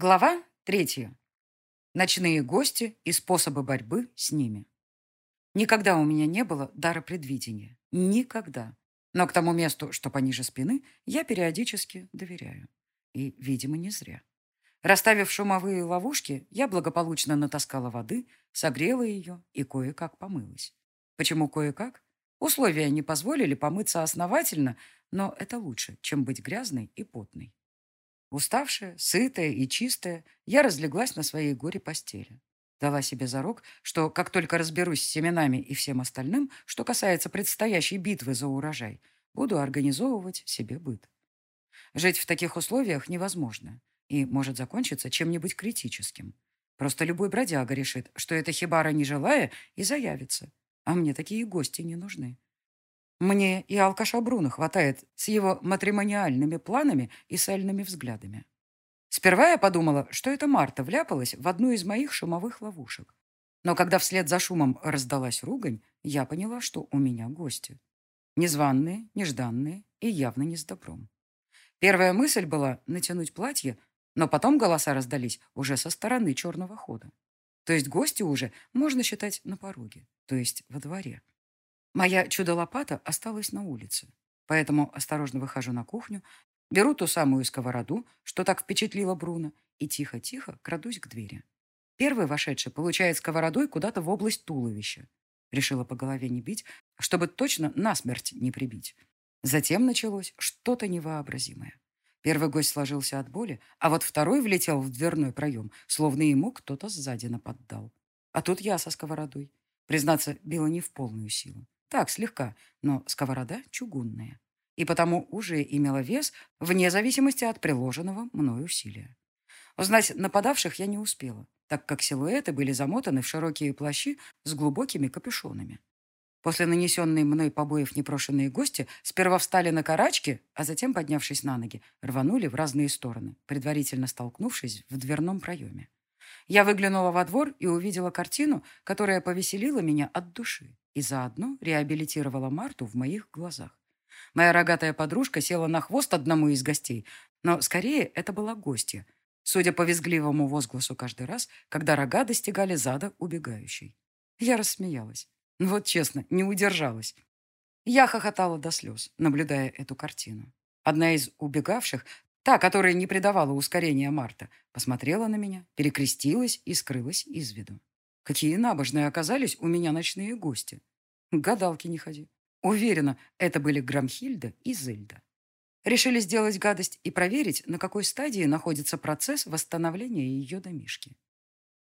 Глава третья. Ночные гости и способы борьбы с ними. Никогда у меня не было дара предвидения. Никогда. Но к тому месту, что пониже спины, я периодически доверяю. И, видимо, не зря. Расставив шумовые ловушки, я благополучно натаскала воды, согрела ее и кое-как помылась. Почему кое-как? Условия не позволили помыться основательно, но это лучше, чем быть грязной и потной. Уставшая, сытая и чистая, я разлеглась на своей горе постели. Дала себе зарок, что как только разберусь с семенами и всем остальным, что касается предстоящей битвы за урожай, буду организовывать себе быт. Жить в таких условиях невозможно и может закончиться чем-нибудь критическим. Просто любой бродяга решит, что эта хибара не желая и заявится. А мне такие гости не нужны. Мне и алкаша Бруно хватает с его матримониальными планами и сальными взглядами. Сперва я подумала, что это Марта вляпалась в одну из моих шумовых ловушек. Но когда вслед за шумом раздалась ругань, я поняла, что у меня гости. Незваные, нежданные и явно не с добром. Первая мысль была натянуть платье, но потом голоса раздались уже со стороны черного хода. То есть гости уже можно считать на пороге, то есть во дворе. Моя чудо-лопата осталась на улице, поэтому осторожно выхожу на кухню, беру ту самую сковороду, что так впечатлило Бруно, и тихо-тихо крадусь к двери. Первый вошедший получает сковородой куда-то в область туловища. Решила по голове не бить, чтобы точно насмерть не прибить. Затем началось что-то невообразимое. Первый гость сложился от боли, а вот второй влетел в дверной проем, словно ему кто-то сзади наподдал. А тут я со сковородой. Признаться, била не в полную силу. Так, слегка, но сковорода чугунная. И потому уже имела вес вне зависимости от приложенного мной усилия. Узнать нападавших я не успела, так как силуэты были замотаны в широкие плащи с глубокими капюшонами. После нанесенной мной побоев непрошенные гости сперва встали на карачки, а затем, поднявшись на ноги, рванули в разные стороны, предварительно столкнувшись в дверном проеме. Я выглянула во двор и увидела картину, которая повеселила меня от души и заодно реабилитировала Марту в моих глазах. Моя рогатая подружка села на хвост одному из гостей, но скорее это была гостья, судя по визгливому возгласу каждый раз, когда рога достигали зада убегающей. Я рассмеялась. Вот честно, не удержалась. Я хохотала до слез, наблюдая эту картину. Одна из убегавших, та, которая не придавала ускорения Марта, посмотрела на меня, перекрестилась и скрылась из виду. Какие набожные оказались у меня ночные гости. Гадалки не ходи. Уверена, это были Грамхильда и Зельда. Решили сделать гадость и проверить, на какой стадии находится процесс восстановления ее домишки.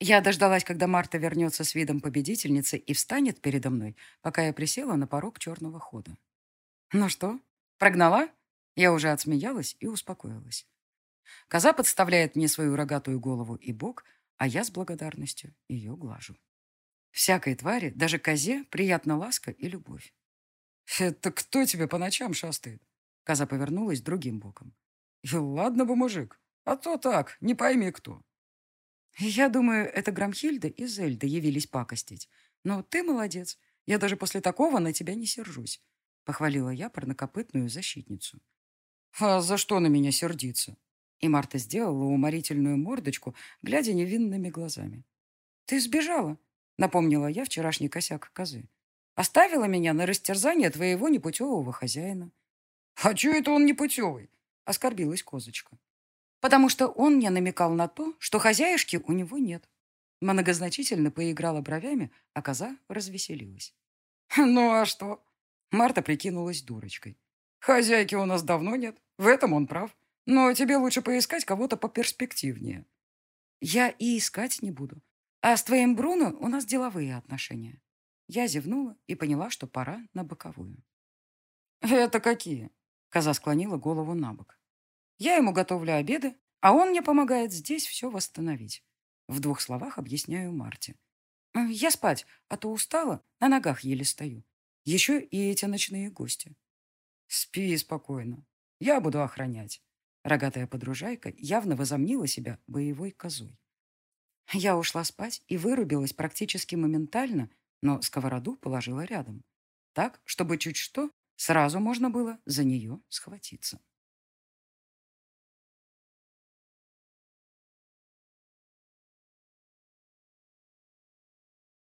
Я дождалась, когда Марта вернется с видом победительницы и встанет передо мной, пока я присела на порог черного хода. Ну что, прогнала? Я уже отсмеялась и успокоилась. Коза подставляет мне свою рогатую голову и бок, а я с благодарностью ее глажу. Всякой твари, даже козе, приятна ласка и любовь. «Это кто тебе по ночам шастает?» Коза повернулась другим боком. «И ладно бы, мужик, а то так, не пойми кто». «Я думаю, это Грамхильда и Зельда явились пакостить. Но ты молодец. Я даже после такого на тебя не сержусь», — похвалила я парнокопытную защитницу. «А за что на меня сердиться?» И Марта сделала уморительную мордочку, глядя невинными глазами. «Ты сбежала», — напомнила я вчерашний косяк козы. «Оставила меня на растерзание твоего непутевого хозяина». «А чё это он непутевый?» — оскорбилась козочка. «Потому что он мне намекал на то, что хозяюшки у него нет». Многозначительно поиграла бровями, а коза развеселилась. «Ну а что?» Марта прикинулась дурочкой. «Хозяйки у нас давно нет. В этом он прав. Но тебе лучше поискать кого-то поперспективнее. Я и искать не буду. А с твоим Бруно у нас деловые отношения. Я зевнула и поняла, что пора на боковую. Это какие? Коза склонила голову на бок. Я ему готовлю обеды, а он мне помогает здесь все восстановить. В двух словах объясняю Марте. Я спать, а то устала, на ногах еле стою. Еще и эти ночные гости. «Спи спокойно. Я буду охранять». Рогатая подружайка явно возомнила себя боевой козой. Я ушла спать и вырубилась практически моментально, но сковороду положила рядом. Так, чтобы чуть что, сразу можно было за нее схватиться.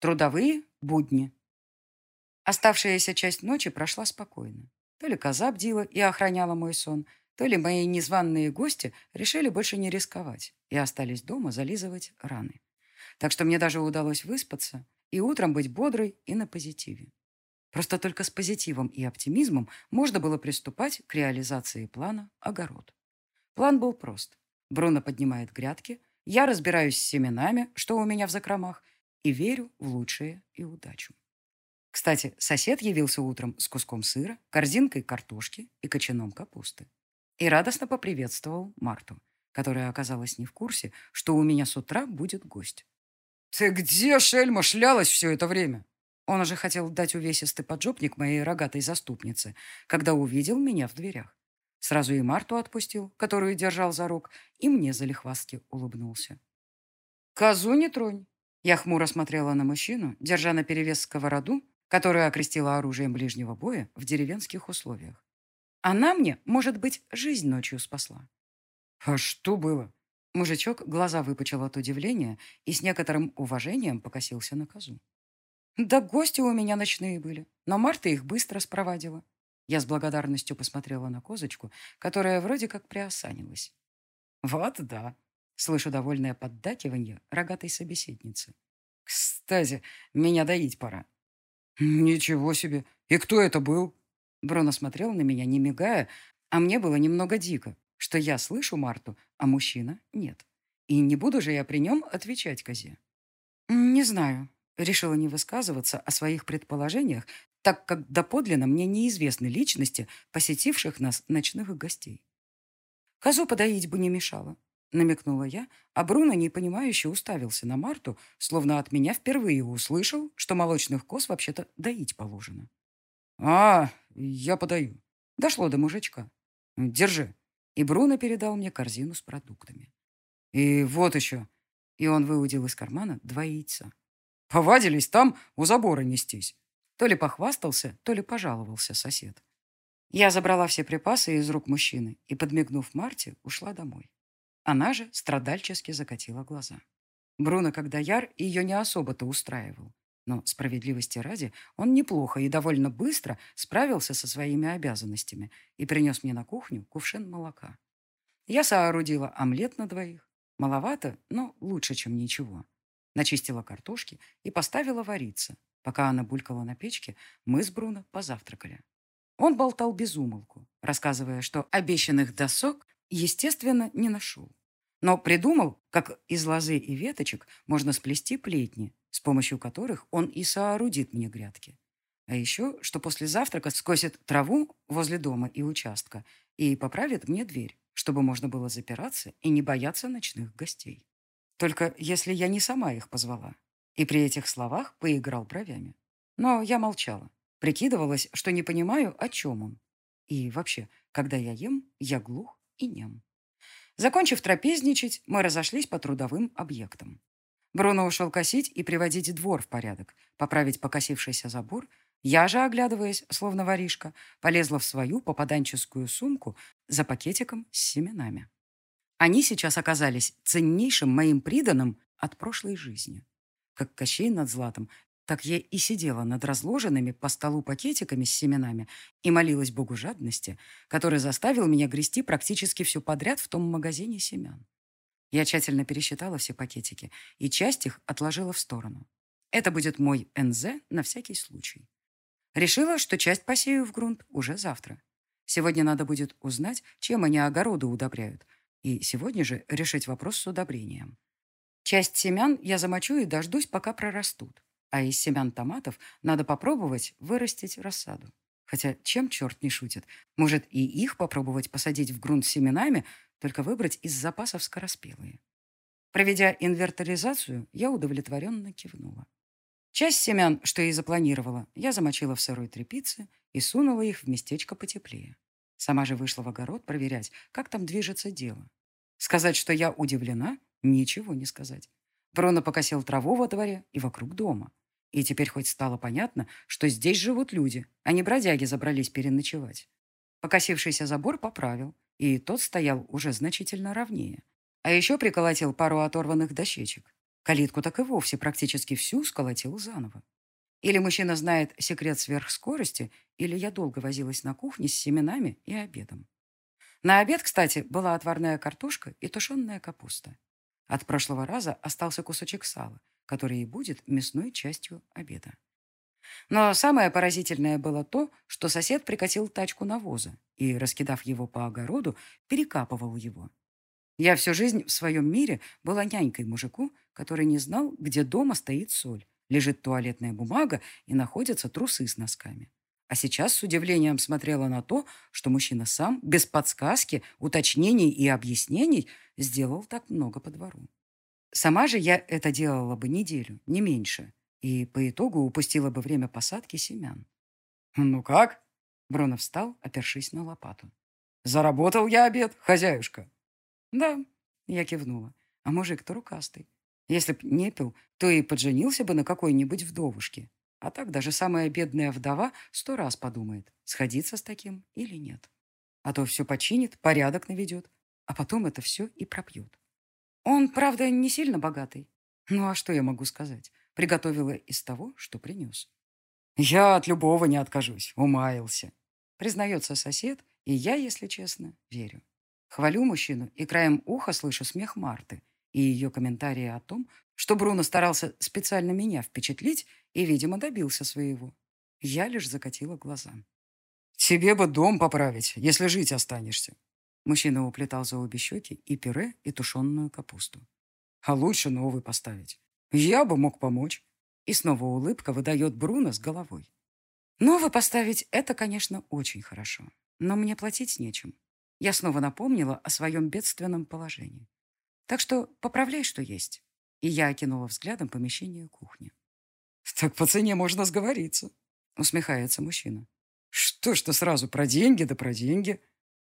Трудовые будни. Оставшаяся часть ночи прошла спокойно. То ли коза бдила и охраняла мой сон, то ли мои незваные гости решили больше не рисковать и остались дома зализывать раны. Так что мне даже удалось выспаться и утром быть бодрой и на позитиве. Просто только с позитивом и оптимизмом можно было приступать к реализации плана «Огород». План был прост. Бруно поднимает грядки, я разбираюсь с семенами, что у меня в закромах, и верю в лучшее и удачу. Кстати, сосед явился утром с куском сыра, корзинкой картошки и кочаном капусты. И радостно поприветствовал Марту, которая оказалась не в курсе, что у меня с утра будет гость. «Ты где, шельма, шлялась все это время?» Он уже хотел дать увесистый поджопник моей рогатой заступнице, когда увидел меня в дверях. Сразу и Марту отпустил, которую держал за рук, и мне залихвастки улыбнулся. «Козу не тронь!» Я хмуро смотрела на мужчину, держа на перевес сковороду, которую окрестила оружием ближнего боя в деревенских условиях. Она мне, может быть, жизнь ночью спасла. «А что было?» Мужичок глаза выпучил от удивления и с некоторым уважением покосился на козу. «Да гости у меня ночные были, но Марта их быстро спровадила». Я с благодарностью посмотрела на козочку, которая вроде как приосанилась. «Вот да», — слышу довольное поддакивание рогатой собеседницы. «Кстати, меня доить пора». «Ничего себе! И кто это был?» Бруно смотрел на меня, не мигая, а мне было немного дико, что я слышу Марту, а мужчина нет. И не буду же я при нем отвечать козе. «Не знаю», Решила не высказываться о своих предположениях, так как доподлинно мне неизвестны личности, посетивших нас ночных гостей. «Козу подоить бы не мешало», — намекнула я, а Бруно, непонимающе, уставился на Марту, словно от меня впервые услышал, что молочных коз вообще-то доить положено. «А, я подаю». Дошло до мужичка. «Держи». И Бруно передал мне корзину с продуктами. «И вот еще». И он выудил из кармана два яйца. Повадились там у забора нестись. То ли похвастался, то ли пожаловался сосед. Я забрала все припасы из рук мужчины и, подмигнув Марте, ушла домой. Она же страдальчески закатила глаза. Бруно, когда яр, ее не особо-то устраивал. Но справедливости ради, он неплохо и довольно быстро справился со своими обязанностями и принес мне на кухню кувшин молока. Я соорудила омлет на двоих. Маловато, но лучше, чем ничего. Начистила картошки и поставила вариться. Пока она булькала на печке, мы с Бруно позавтракали. Он болтал без умолку, рассказывая, что обещанных досок, естественно, не нашел. Но придумал, как из лозы и веточек можно сплести плетни, с помощью которых он и соорудит мне грядки. А еще, что после завтрака скосит траву возле дома и участка и поправит мне дверь, чтобы можно было запираться и не бояться ночных гостей. Только если я не сама их позвала. И при этих словах поиграл бровями. Но я молчала. Прикидывалась, что не понимаю, о чем он. И вообще, когда я ем, я глух и нем. Закончив трапезничать, мы разошлись по трудовым объектам. Бруно ушел косить и приводить двор в порядок, поправить покосившийся забор. Я же, оглядываясь, словно воришка, полезла в свою попаданческую сумку за пакетиком с семенами. Они сейчас оказались ценнейшим моим приданым от прошлой жизни. Как Кощей над златом, так я и сидела над разложенными по столу пакетиками с семенами и молилась Богу жадности, который заставил меня грести практически все подряд в том магазине семян. Я тщательно пересчитала все пакетики и часть их отложила в сторону. Это будет мой НЗ на всякий случай. Решила, что часть посею в грунт уже завтра. Сегодня надо будет узнать, чем они огороды удобряют – и сегодня же решить вопрос с удобрением. Часть семян я замочу и дождусь, пока прорастут. А из семян томатов надо попробовать вырастить рассаду. Хотя чем черт не шутит? Может, и их попробовать посадить в грунт семенами, только выбрать из запасов скороспелые. Проведя инвертаризацию, я удовлетворенно кивнула. Часть семян, что и запланировала, я замочила в сырой тряпице и сунула их в местечко потеплее. Сама же вышла в огород проверять, как там движется дело. Сказать, что я удивлена, ничего не сказать. Бруно покосил траву во дворе и вокруг дома. И теперь хоть стало понятно, что здесь живут люди, а не бродяги забрались переночевать. Покосившийся забор поправил, и тот стоял уже значительно ровнее. А еще приколотил пару оторванных дощечек. Калитку так и вовсе практически всю сколотил заново. Или мужчина знает секрет сверхскорости, или я долго возилась на кухне с семенами и обедом. На обед, кстати, была отварная картошка и тушеная капуста. От прошлого раза остался кусочек сала, который и будет мясной частью обеда. Но самое поразительное было то, что сосед прикатил тачку навоза и, раскидав его по огороду, перекапывал его. Я всю жизнь в своем мире была нянькой мужику, который не знал, где дома стоит соль, лежит туалетная бумага и находятся трусы с носками. А сейчас с удивлением смотрела на то, что мужчина сам, без подсказки, уточнений и объяснений, сделал так много по двору. Сама же я это делала бы неделю, не меньше, и по итогу упустила бы время посадки семян. «Ну как?» Бруно встал, опершись на лопату. «Заработал я обед, хозяюшка?» «Да», — я кивнула. «А мужик-то рукастый. Если б не пил, то и подженился бы на какой-нибудь вдовушке. А так даже самая бедная вдова сто раз подумает, сходиться с таким или нет. А то все починит, порядок наведет, а потом это все и пропьет. Он, правда, не сильно богатый. Ну а что я могу сказать? Приготовила из того, что принес. Я от любого не откажусь, умаялся. Признается сосед, и я, если честно, верю. Хвалю мужчину и краем уха слышу смех Марты и ее комментарии о том, что Бруно старался специально меня впечатлить и, видимо, добился своего. Я лишь закатила глаза. «Тебе бы дом поправить, если жить останешься». Мужчина уплетал за обе щеки и пюре, и тушеную капусту. «А лучше новый поставить. Я бы мог помочь». И снова улыбка выдает Бруно с головой. Новый поставить – это, конечно, очень хорошо. Но мне платить нечем. Я снова напомнила о своем бедственном положении. Так что поправляй, что есть. И я окинула взглядом помещение кухни. «Так по цене можно сговориться», — усмехается мужчина. «Что ж ты сразу про деньги да про деньги?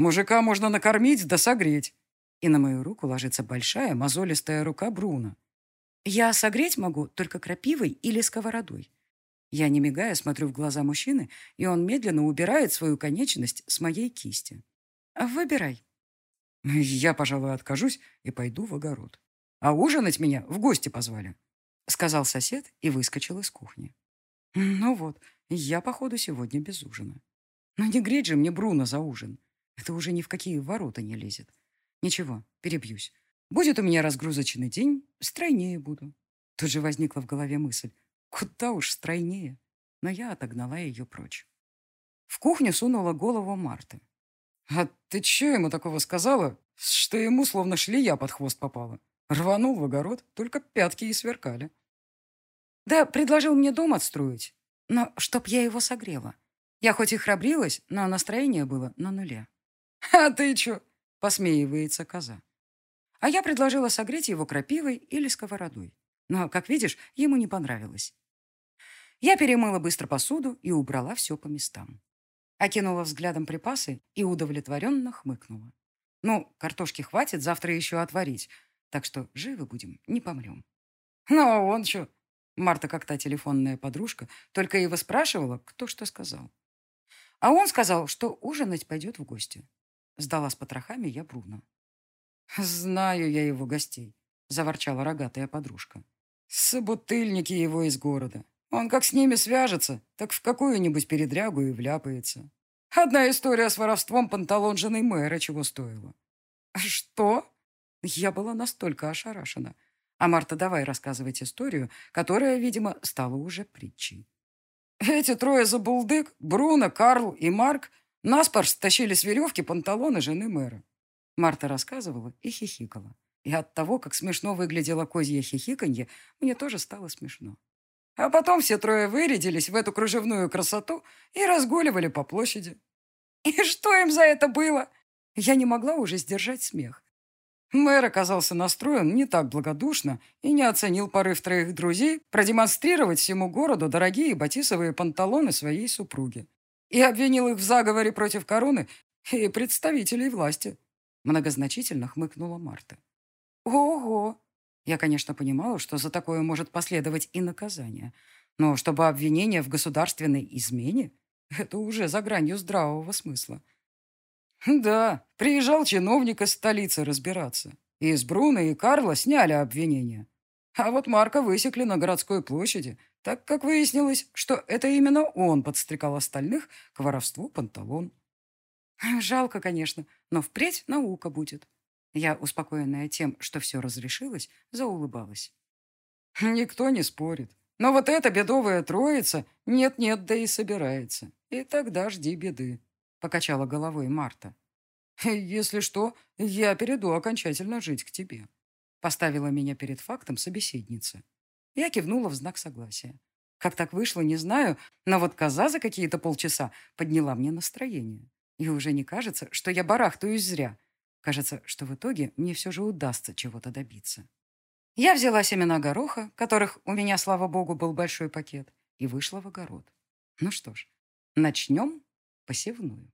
Мужика можно накормить да согреть». И на мою руку ложится большая мозолистая рука Бруно. Я согреть могу только крапивой или сковородой. Я, не мигая, смотрю в глаза мужчины, и он медленно убирает свою конечность с моей кисти. «Выбирай». «Я, пожалуй, откажусь и пойду в огород. А ужинать меня в гости позвали», — сказал сосед и выскочил из кухни. «Ну вот, я, походу, сегодня без ужина. Но не греть же мне Бруно за ужин. Это уже ни в какие ворота не лезет. Ничего, перебьюсь. Будет у меня разгрузочный день, стройнее буду». Тут же возникла в голове мысль. Куда уж стройнее. Но я отогнала ее прочь. В кухню сунула голову Марты. «А ты че ему такого сказала, что ему словно шлея под хвост попала?» Рванул в огород, только пятки и сверкали. Да, предложил мне дом отстроить, но чтоб я его согрела. Я хоть и храбрилась, но настроение было на нуле. «А ты чё?» — посмеивается коза. А я предложила согреть его крапивой или сковородой. Но, как видишь, ему не понравилось. Я перемыла быстро посуду и убрала все по местам. Окинула взглядом припасы и удовлетворенно хмыкнула. Ну, картошки хватит завтра еще отварить, так что живы будем, не помрем. Ну, а он что? Марта, как та телефонная подружка, только его спрашивала, кто что сказал. А он сказал, что ужинать пойдет в гости. Сдала с потрохами я Бруно. «Знаю я его гостей», — заворчала рогатая подружка. «Собутыльники его из города. Он как с ними свяжется, так в какую-нибудь передрягу и вляпается. Одна история с воровством панталон жены мэра чего стоила». «Что?» Я была настолько ошарашена. А Марта, давай рассказывать историю, которая, видимо, стала уже притчей. Эти трое забулдык, Бруно, Карл и Марк, наспор стащили с веревки панталоны жены мэра. Марта рассказывала и хихикала. И от того, как смешно выглядело козье хихиканье, мне тоже стало смешно. А потом все трое вырядились в эту кружевную красоту и разгуливали по площади. И что им за это было? Я не могла уже сдержать смех. Мэр оказался настроен не так благодушно и не оценил порыв троих друзей продемонстрировать всему городу дорогие батисовые панталоны своей супруги и обвинил их в заговоре против короны и представителей власти. Многозначительно хмыкнула Марта. Ого! Я, конечно, понимала, что за такое может последовать и наказание, но чтобы обвинение в государственной измене – это уже за гранью здравого смысла. Да, приезжал чиновник из столицы разбираться. И из Бруно и Карла сняли обвинения. А вот Марка высекли на городской площади, так как выяснилось, что это именно он подстрекал остальных к воровству панталон. Жалко, конечно, но впредь наука будет. Я, успокоенная тем, что все разрешилось, заулыбалась. Никто не спорит. Но вот эта бедовая троица нет-нет, да и собирается. И тогда жди беды, — покачала головой Марта. Если что, я перейду окончательно жить к тебе. Поставила меня перед фактом собеседница. Я кивнула в знак согласия. Как так вышло, не знаю, но вот коза за какие-то полчаса подняла мне настроение. И уже не кажется, что я барахтаюсь зря. Кажется, что в итоге мне все же удастся чего-то добиться. Я взяла семена гороха, которых у меня, слава богу, был большой пакет, и вышла в огород. Ну что ж, начнем посевную.